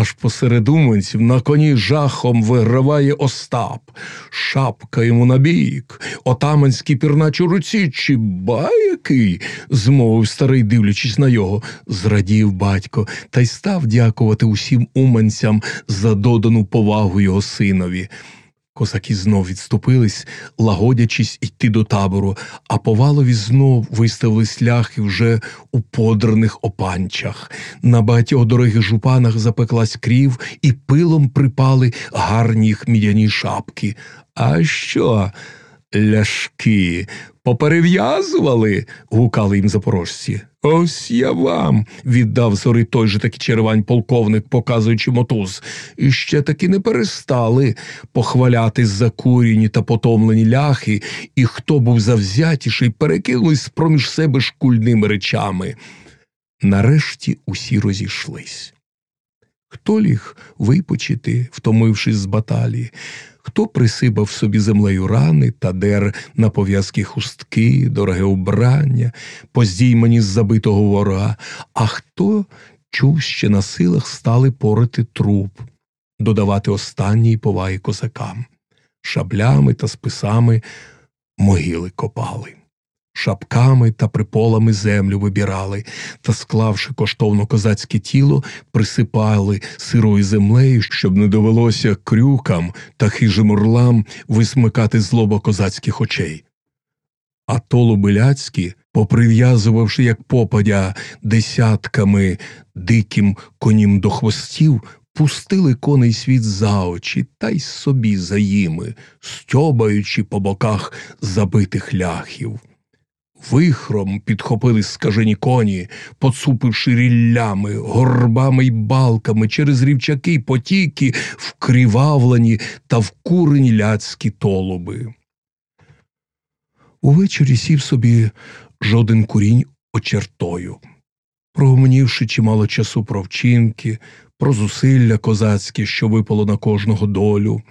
Аж посеред уманців на коні жахом виграває Остап, шапка йому на бік, отаманський пірнач у руці, чи який, змовив старий, дивлячись на його, зрадів батько, та й став дякувати усім уманцям за додану повагу його синові. Козаки знов відступились, лагодячись йти до табору, а повалові знов виставили сляхи вже у подраних опанчах. На багатьох дорогих жупанах запеклась крів, і пилом припали гарні їх мідяні шапки. А що? Ляшки поперев'язували, гукали їм запорожці. Ось я вам, віддав зори той же таки червань полковник, показуючи мотуз, і ще таки не перестали похваляти закурені та потомлені ляхи, і хто був завзятіший, перекинулись проміж себе шкульними речами. Нарешті усі розійшлись. Хто ліг випочити, втомившись з баталії, хто присипав собі землею рани та дер на пов'язки хустки, дороге убрання, поздіймані з забитого вора, а хто чув ще на силах стали порити труп, додавати останній поваги козакам, шаблями та списами могили копали шапками та приполами землю вибірали та, склавши коштовно козацьке тіло, присипали сирою землею, щоб не довелося крюкам та хижим орлам висмикати злоба козацьких очей. А толубиляцькі, поприв'язувавши, як попадя, десятками диким конім до хвостів, пустили коней світ за очі та й собі за їми, стьобаючи по боках забитих ляхів. Вихром підхопили скажені коні, поцупивши ріллями, горбами й балками через рівчаки й потіки, вкрівавлені та вкурені ляцькі толуби. Увечері сів собі жоден курінь очертою, прогомонівши чимало часу про вчинки, про зусилля козацьке, що випало на кожного долю,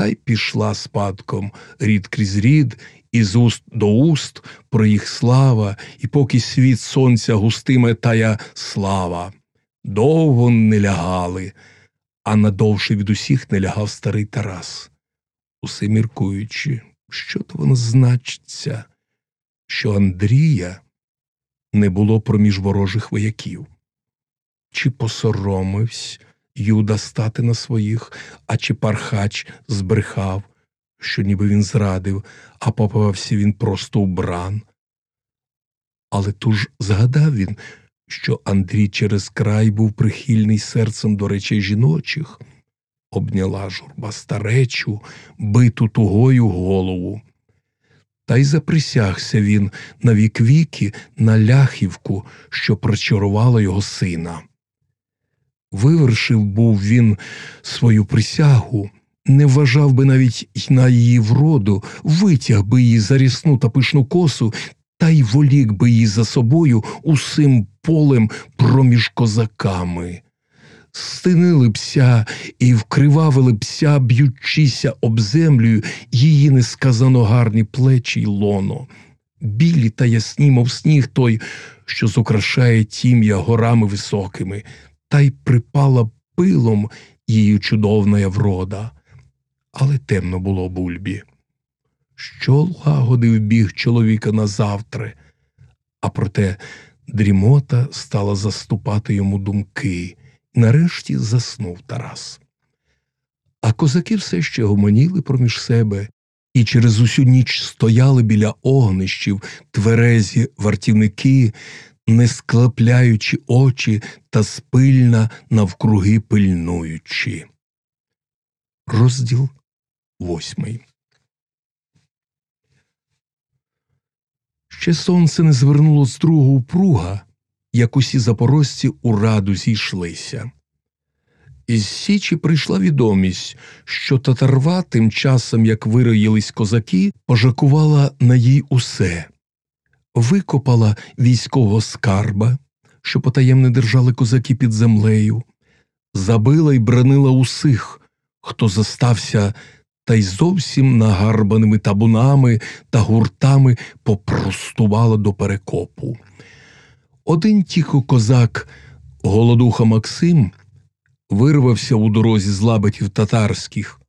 та й пішла спадком рід крізь рід із уст до уст про їх слава, і поки світ сонця густиме тая слава. Довго не лягали, а надовше від усіх не лягав старий Тарас, усе міркуючи, що то воно значиться, що Андрія не було проміж ворожих вояків. Чи посоромився Юда стати на своїх, а чи пархач збрехав, що ніби він зрадив, а попався він просто у бран. Але туж згадав він, що Андрій через край був прихильний серцем до речей жіночих, обняла журба старечу, биту тугою голову. Та й заприсягся він на вік віки на ляхівку, що прочарувала його сина. Вивершив був він свою присягу, не вважав би навіть на її вроду, витяг би її за рісну та пишну косу, та й волік би її за собою усим полем проміж козаками. Стинили бся і вкривавили бся, б'ючися об землю її несказано гарні плечі й лоно, білі та ясні, мов сніг той, що зукрашає тім'я горами високими, та й припала пилом її чудовна врода але темно було бульбі. Що лагодив біг чоловіка на завтра, а проте дрімота стала заступати йому думки, нарешті заснув Тарас. А козаки все ще гомоніли проміж себе і через усю ніч стояли біля огнищів тверезі вартівники, не склепляючи очі та спильна навкруги пильнуючи. Розділ восьмий. Ще сонце не звернуло з другого пруга, як усі запорожці у раду зійшлися. Із Січі прийшла відомість, що татарва, тим часом, як вироїлись козаки, пожакувала на їй усе, викопала військового скарба, що потаємне держали козаки під землею, забила й бранила усіх, хто застався та й зовсім нагарбаними табунами та гуртами попростувала до перекопу. Один тихо козак, голодуха Максим, вирвався у дорозі з лабетів татарських,